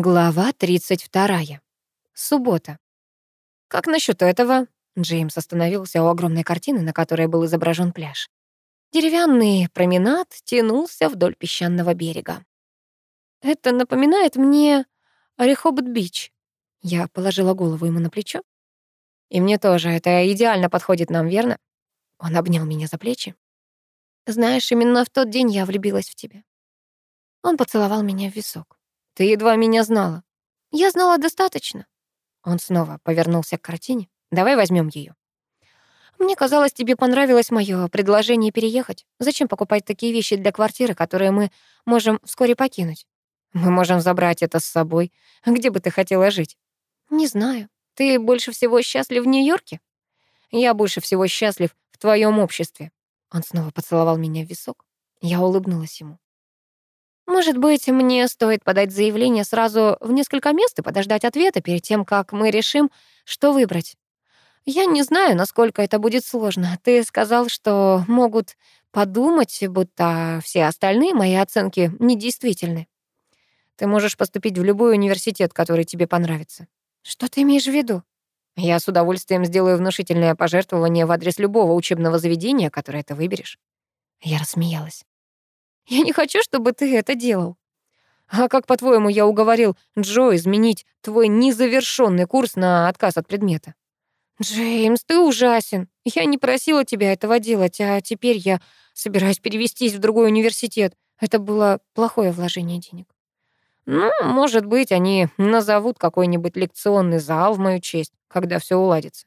Глава 32. Суббота. «Как насчет этого?» Джеймс остановился у огромной картины, на которой был изображен пляж. Деревянный променад тянулся вдоль песчаного берега. «Это напоминает мне Рехобот-Бич». Я положила голову ему на плечо. «И мне тоже. Это идеально подходит нам, верно?» Он обнял меня за плечи. «Знаешь, именно в тот день я влюбилась в тебя». Он поцеловал меня в висок. Ты едва меня знала. Я знала достаточно. Он снова повернулся к картине. Давай возьмем ее. Мне казалось, тебе понравилось мое предложение переехать. Зачем покупать такие вещи для квартиры, которые мы можем вскоре покинуть? Мы можем забрать это с собой. Где бы ты хотела жить? Не знаю. Ты больше всего счастлив в Нью-Йорке? Я больше всего счастлив в твоем обществе. Он снова поцеловал меня в висок. Я улыбнулась ему. Может быть, мне стоит подать заявление сразу в несколько мест и подождать ответа перед тем, как мы решим, что выбрать. Я не знаю, насколько это будет сложно. Ты сказал, что могут подумать, будто все остальные мои оценки недействительны. Ты можешь поступить в любой университет, который тебе понравится. Что ты имеешь в виду? Я с удовольствием сделаю внушительное пожертвование в адрес любого учебного заведения, которое ты выберешь. Я рассмеялась. Я не хочу, чтобы ты это делал. А как, по-твоему, я уговорил Джо изменить твой незавершенный курс на отказ от предмета? Джеймс, ты ужасен. Я не просила тебя этого делать, а теперь я собираюсь перевестись в другой университет. Это было плохое вложение денег. Ну, может быть, они назовут какой-нибудь лекционный зал в мою честь, когда все уладится.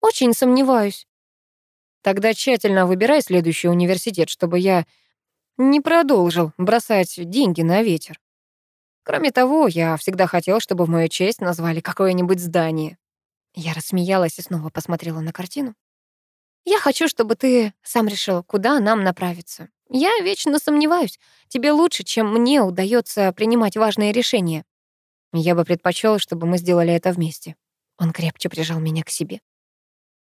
Очень сомневаюсь. Тогда тщательно выбирай следующий университет, чтобы я не продолжил бросать деньги на ветер. Кроме того, я всегда хотел, чтобы в мою честь назвали какое-нибудь здание. Я рассмеялась и снова посмотрела на картину. Я хочу, чтобы ты сам решил, куда нам направиться. Я вечно сомневаюсь. Тебе лучше, чем мне удается принимать важные решения. Я бы предпочел, чтобы мы сделали это вместе. Он крепче прижал меня к себе.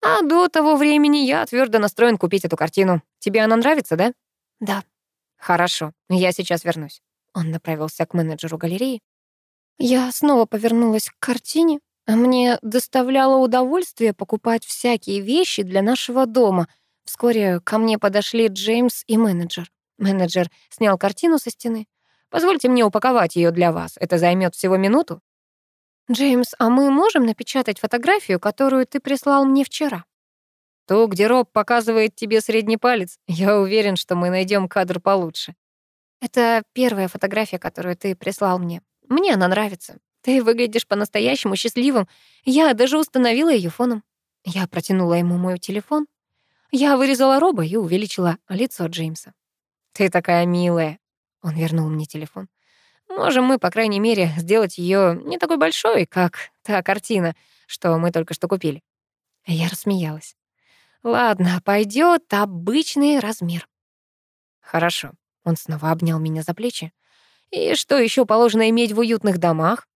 А до того времени я твердо настроен купить эту картину. Тебе она нравится, да? Да. «Хорошо, я сейчас вернусь». Он направился к менеджеру галереи. Я снова повернулась к картине. Мне доставляло удовольствие покупать всякие вещи для нашего дома. Вскоре ко мне подошли Джеймс и менеджер. Менеджер снял картину со стены. «Позвольте мне упаковать ее для вас. Это займет всего минуту». «Джеймс, а мы можем напечатать фотографию, которую ты прислал мне вчера?» То, где Роб показывает тебе средний палец, я уверен, что мы найдем кадр получше. Это первая фотография, которую ты прислал мне. Мне она нравится. Ты выглядишь по-настоящему счастливым. Я даже установила ее фоном. Я протянула ему мой телефон. Я вырезала Роба и увеличила лицо Джеймса. «Ты такая милая». Он вернул мне телефон. «Можем мы, по крайней мере, сделать ее не такой большой, как та картина, что мы только что купили». Я рассмеялась. Ладно, пойдет обычный размер. Хорошо. Он снова обнял меня за плечи. И что еще положено иметь в уютных домах?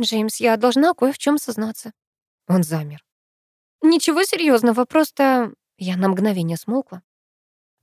Джеймс, я должна кое в чем сознаться. Он замер. Ничего серьезного, просто я на мгновение смолкла.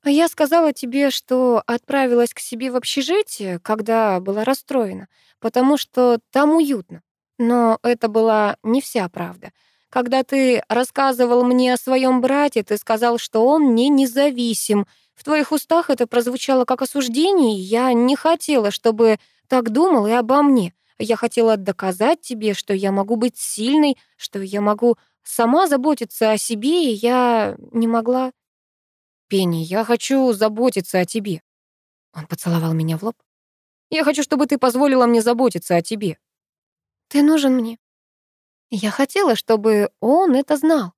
А я сказала тебе, что отправилась к себе в общежитие, когда была расстроена, потому что там уютно. Но это была не вся правда. Когда ты рассказывал мне о своем брате, ты сказал, что он не независим. В твоих устах это прозвучало как осуждение, и я не хотела, чтобы так думал и обо мне. Я хотела доказать тебе, что я могу быть сильной, что я могу сама заботиться о себе, и я не могла. Пенни, я хочу заботиться о тебе. Он поцеловал меня в лоб. Я хочу, чтобы ты позволила мне заботиться о тебе. Ты нужен мне. Я хотела, чтобы он это знал.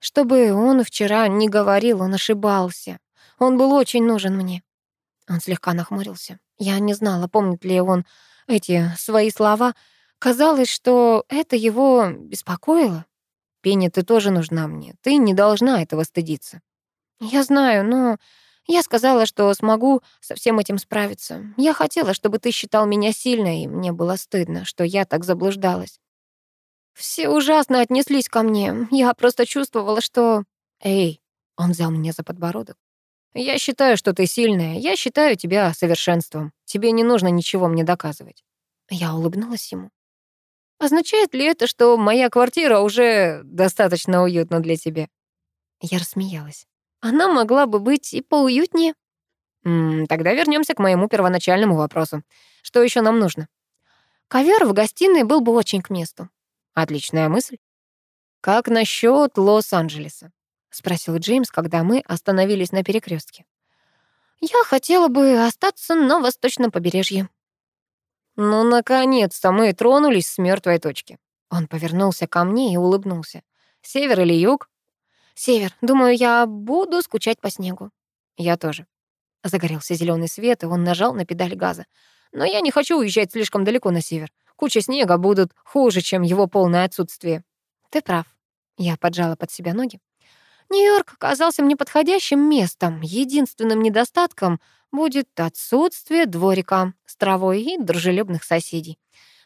Чтобы он вчера не говорил, он ошибался. Он был очень нужен мне. Он слегка нахмурился. Я не знала, помнит ли он эти свои слова. Казалось, что это его беспокоило. «Пенни, ты тоже нужна мне. Ты не должна этого стыдиться». «Я знаю, но я сказала, что смогу со всем этим справиться. Я хотела, чтобы ты считал меня сильной, и мне было стыдно, что я так заблуждалась. Все ужасно отнеслись ко мне. Я просто чувствовала, что... Эй, он взял меня за подбородок. Я считаю, что ты сильная. Я считаю тебя совершенством. Тебе не нужно ничего мне доказывать. Я улыбнулась ему. Означает ли это, что моя квартира уже достаточно уютна для тебя? Я рассмеялась. Она могла бы быть и поуютнее. М тогда вернемся к моему первоначальному вопросу. Что еще нам нужно? Ковер в гостиной был бы очень к месту. Отличная мысль. Как насчет Лос-Анджелеса? спросил Джеймс, когда мы остановились на перекрестке. Я хотела бы остаться на восточном побережье. Ну, наконец-то мы тронулись с мертвой точки. Он повернулся ко мне и улыбнулся. Север или юг? Север. Думаю, я буду скучать по снегу. Я тоже. Загорелся зеленый свет, и он нажал на педаль газа. Но я не хочу уезжать слишком далеко на север. Куча снега будут хуже, чем его полное отсутствие. Ты прав. Я поджала под себя ноги. Нью-Йорк оказался мне подходящим местом. Единственным недостатком будет отсутствие дворика с травой и дружелюбных соседей.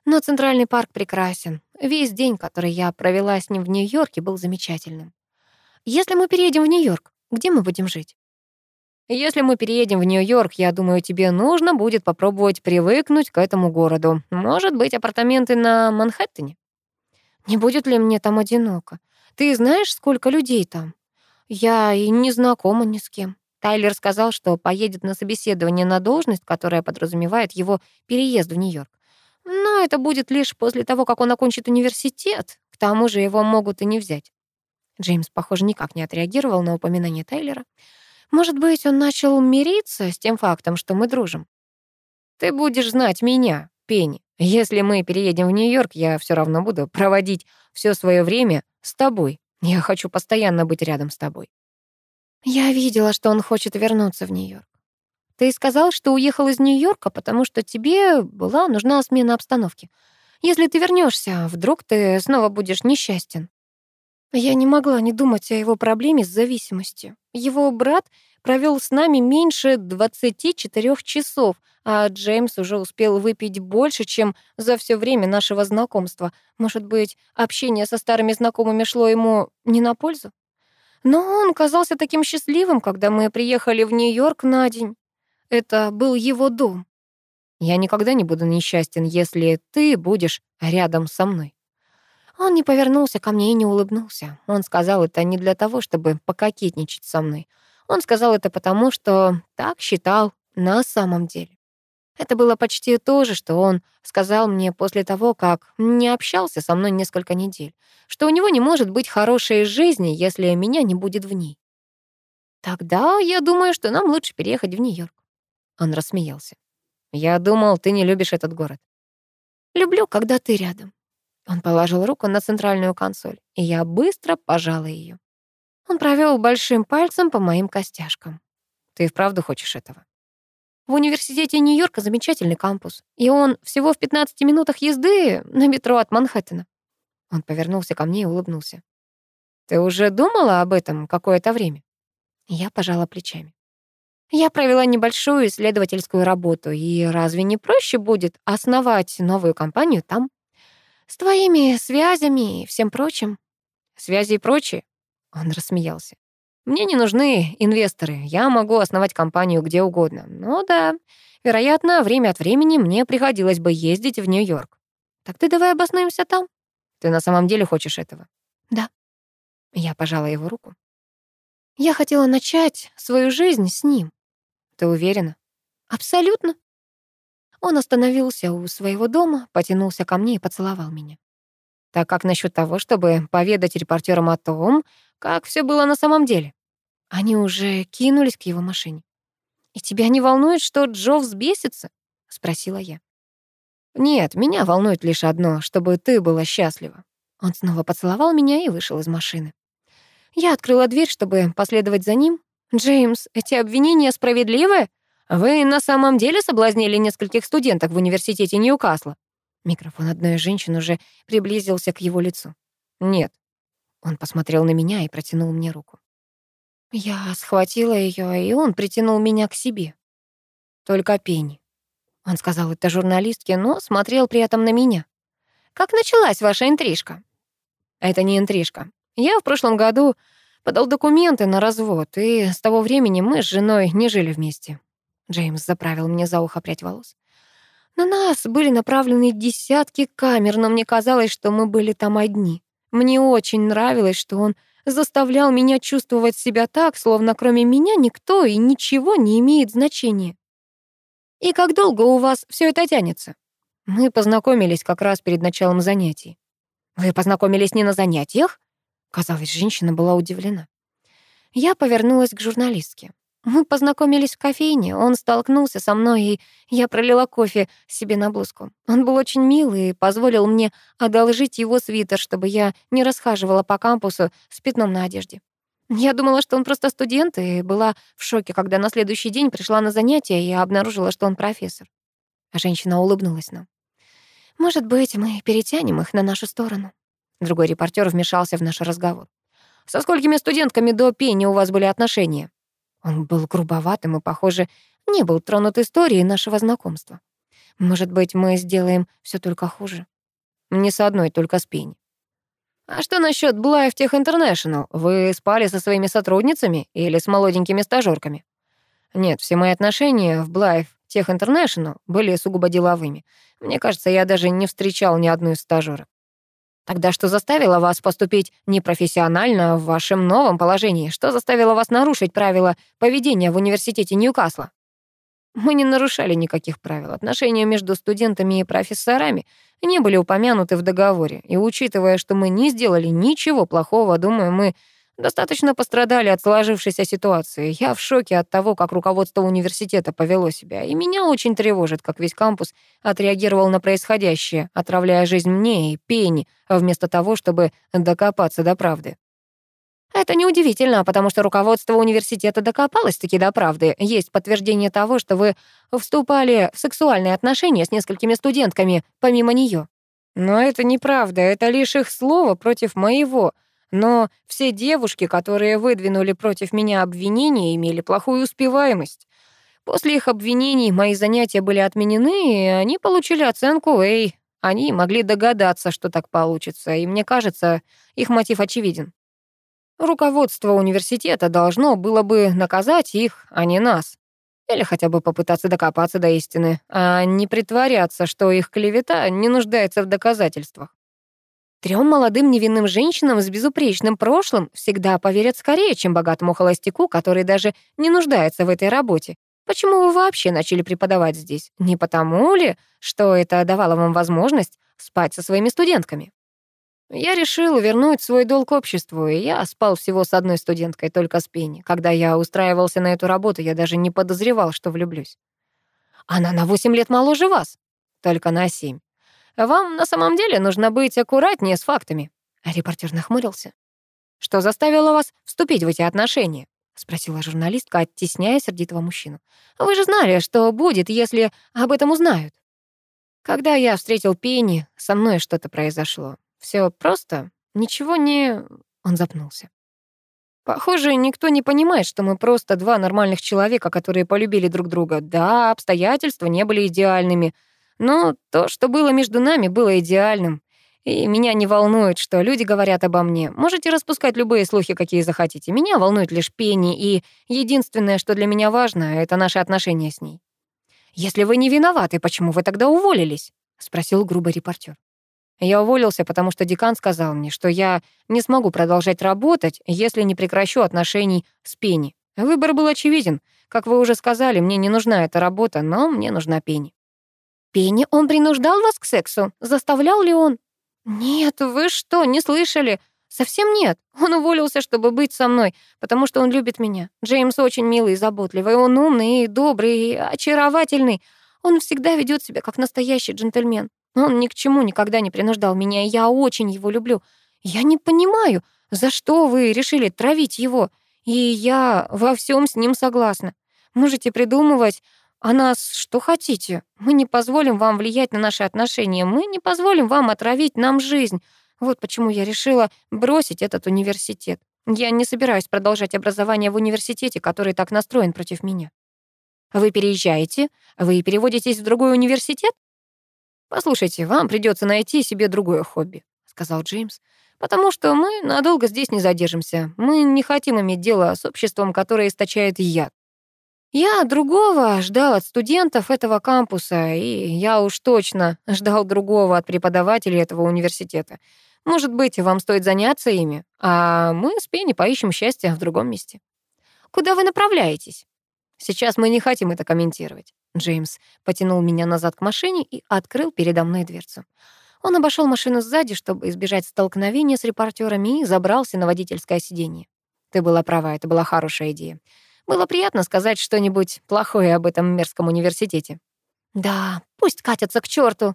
Но Центральный парк прекрасен. Весь день, который я провела с ним в Нью-Йорке, был замечательным. Если мы переедем в Нью-Йорк, где мы будем жить? Если мы переедем в Нью-Йорк, я думаю, тебе нужно будет попробовать привыкнуть к этому городу. Может быть, апартаменты на Манхэттене? Не будет ли мне там одиноко? Ты знаешь, сколько людей там? Я и не знакома ни с кем. Тайлер сказал, что поедет на собеседование на должность, которая подразумевает его переезд в Нью-Йорк. Но это будет лишь после того, как он окончит университет. К тому же его могут и не взять. Джеймс, похоже, никак не отреагировал на упоминание Тайлера. Может быть, он начал мириться с тем фактом, что мы дружим. Ты будешь знать меня, Пенни. Если мы переедем в Нью-Йорк, я все равно буду проводить все свое время с тобой. Я хочу постоянно быть рядом с тобой. Я видела, что он хочет вернуться в Нью-Йорк. Ты сказал, что уехал из Нью-Йорка, потому что тебе была нужна смена обстановки. Если ты вернешься, вдруг ты снова будешь несчастен. Я не могла не думать о его проблеме с зависимостью. Его брат провел с нами меньше 24 часов, а Джеймс уже успел выпить больше, чем за все время нашего знакомства. Может быть, общение со старыми знакомыми шло ему не на пользу? Но он казался таким счастливым, когда мы приехали в Нью-Йорк на день. Это был его дом. Я никогда не буду несчастен, если ты будешь рядом со мной. Он не повернулся ко мне и не улыбнулся. Он сказал это не для того, чтобы пококетничать со мной. Он сказал это потому, что так считал на самом деле. Это было почти то же, что он сказал мне после того, как не общался со мной несколько недель, что у него не может быть хорошей жизни, если меня не будет в ней. Тогда я думаю, что нам лучше переехать в Нью-Йорк. Он рассмеялся. Я думал, ты не любишь этот город. Люблю, когда ты рядом. Он положил руку на центральную консоль, и я быстро пожала ее. Он провел большим пальцем по моим костяшкам. Ты вправду хочешь этого? В университете Нью-Йорка замечательный кампус, и он всего в 15 минутах езды на метро от Манхэттена. Он повернулся ко мне и улыбнулся. Ты уже думала об этом какое-то время? Я пожала плечами. Я провела небольшую исследовательскую работу, и разве не проще будет основать новую компанию там? С твоими связями и всем прочим. Связи и прочее? Он рассмеялся. Мне не нужны инвесторы, я могу основать компанию где угодно. Ну да, вероятно, время от времени мне приходилось бы ездить в Нью-Йорк. Так ты давай обоснуемся там. Ты на самом деле хочешь этого? Да. Я пожала его руку. Я хотела начать свою жизнь с ним. Ты уверена? Абсолютно. Он остановился у своего дома, потянулся ко мне и поцеловал меня. Так как насчет того, чтобы поведать репортерам о том, как все было на самом деле? Они уже кинулись к его машине. «И тебя не волнует, что Джо взбесится?» — спросила я. «Нет, меня волнует лишь одно, чтобы ты была счастлива». Он снова поцеловал меня и вышел из машины. Я открыла дверь, чтобы последовать за ним. «Джеймс, эти обвинения справедливы?» Вы на самом деле соблазнили нескольких студенток в университете Ньюкасла? Микрофон одной из женщин уже приблизился к его лицу. Нет. Он посмотрел на меня и протянул мне руку. Я схватила ее, и он притянул меня к себе. Только Пенни. Он сказал это журналистке, но смотрел при этом на меня. Как началась ваша интрижка? Это не интрижка. Я в прошлом году подал документы на развод, и с того времени мы с женой не жили вместе. Джеймс заправил мне за ухо прядь волос. На нас были направлены десятки камер, но мне казалось, что мы были там одни. Мне очень нравилось, что он заставлял меня чувствовать себя так, словно кроме меня никто и ничего не имеет значения. «И как долго у вас все это тянется?» Мы познакомились как раз перед началом занятий. «Вы познакомились не на занятиях?» Казалось, женщина была удивлена. Я повернулась к журналистке. Мы познакомились в кофейне, он столкнулся со мной, и я пролила кофе себе на блузку. Он был очень милый и позволил мне одолжить его свитер, чтобы я не расхаживала по кампусу с пятном на одежде. Я думала, что он просто студент, и была в шоке, когда на следующий день пришла на занятия и обнаружила, что он профессор. Женщина улыбнулась нам. «Может быть, мы перетянем их на нашу сторону?» Другой репортер вмешался в наш разговор. «Со сколькими студентками до пени у вас были отношения?» Он был грубоватым и, похоже, не был тронут историей нашего знакомства. Может быть, мы сделаем все только хуже? Не с одной, только с Пенни. А что насчет Блайв Тех Интернешнл? Вы спали со своими сотрудницами или с молоденькими стажёрками? Нет, все мои отношения в Блайв Тех Интернешнл были сугубо деловыми. Мне кажется, я даже не встречал ни одну из стажёрок. Тогда что заставило вас поступить непрофессионально в вашем новом положении? Что заставило вас нарушить правила поведения в университете Ньюкасла? Мы не нарушали никаких правил. Отношения между студентами и профессорами не были упомянуты в договоре. И учитывая, что мы не сделали ничего плохого, думаю, мы достаточно пострадали от сложившейся ситуации. Я в шоке от того, как руководство университета повело себя, и меня очень тревожит, как весь кампус отреагировал на происходящее, отравляя жизнь мне и Пенни, вместо того, чтобы докопаться до правды. Это неудивительно, потому что руководство университета докопалось-таки до правды. Есть подтверждение того, что вы вступали в сексуальные отношения с несколькими студентками, помимо нее. Но это неправда, это лишь их слово против моего — но все девушки, которые выдвинули против меня обвинения, имели плохую успеваемость. После их обвинений мои занятия были отменены, и они получили оценку «Эй». Они могли догадаться, что так получится, и мне кажется, их мотив очевиден. Руководство университета должно было бы наказать их, а не нас. Или хотя бы попытаться докопаться до истины, а не притворяться, что их клевета не нуждается в доказательствах. Трем молодым невинным женщинам с безупречным прошлым всегда поверят скорее, чем богатому холостяку, который даже не нуждается в этой работе. Почему вы вообще начали преподавать здесь? Не потому ли, что это давало вам возможность спать со своими студентками? Я решил вернуть свой долг обществу, и я спал всего с одной студенткой, только с Пенни. Когда я устраивался на эту работу, я даже не подозревал, что влюблюсь. Она на восемь лет моложе вас. Только на семь. Вам на самом деле нужно быть аккуратнее с фактами». Репортер нахмурился. «Что заставило вас вступить в эти отношения?» — спросила журналистка, оттесняя сердитого мужчину. «Вы же знали, что будет, если об этом узнают». Когда я встретил Пенни, со мной что-то произошло. Все просто, ничего не... Он запнулся. Похоже, никто не понимает, что мы просто два нормальных человека, которые полюбили друг друга. Да, обстоятельства не были идеальными, но то, что было между нами, было идеальным. И меня не волнует, что люди говорят обо мне. Можете распускать любые слухи, какие захотите. Меня волнует лишь Пенни, и единственное, что для меня важно, это наши отношения с ней. «Если вы не виноваты, почему вы тогда уволились?» — спросил грубый репортер. Я уволился, потому что декан сказал мне, что я не смогу продолжать работать, если не прекращу отношений с Пенни. Выбор был очевиден. Как вы уже сказали, мне не нужна эта работа, но мне нужна Пенни. Пенни, он принуждал вас к сексу? Заставлял ли он? Нет, вы что, не слышали? Совсем нет. Он уволился, чтобы быть со мной, потому что он любит меня. Джеймс очень милый и заботливый, он умный и добрый и очаровательный. Он всегда ведет себя как настоящий джентльмен. Он ни к чему никогда не принуждал меня, и я очень его люблю. Я не понимаю, за что вы решили травить его, и я во всем с ним согласна. Можете придумывать «А нас что хотите? Мы не позволим вам влиять на наши отношения, мы не позволим вам отравить нам жизнь. Вот почему я решила бросить этот университет. Я не собираюсь продолжать образование в университете, который так настроен против меня». «Вы переезжаете? Вы переводитесь в другой университет?» «Послушайте, вам придется найти себе другое хобби», — сказал Джеймс, «потому что мы надолго здесь не задержимся. Мы не хотим иметь дело с обществом, которое источает яд. Я другого ждал от студентов этого кампуса, и я уж точно ждал другого от преподавателей этого университета. Может быть, вам стоит заняться ими, а мы с Пенни поищем счастье в другом месте. Куда вы направляетесь? Сейчас мы не хотим это комментировать. Джеймс потянул меня назад к машине и открыл передо мной дверцу. Он обошел машину сзади, чтобы избежать столкновения с репортерами, и забрался на водительское сиденье. Ты была права, это была хорошая идея. Было приятно сказать что-нибудь плохое об этом мерзком университете. «Да, пусть катятся к черту.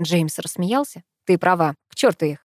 Джеймс рассмеялся. «Ты права, к черту их».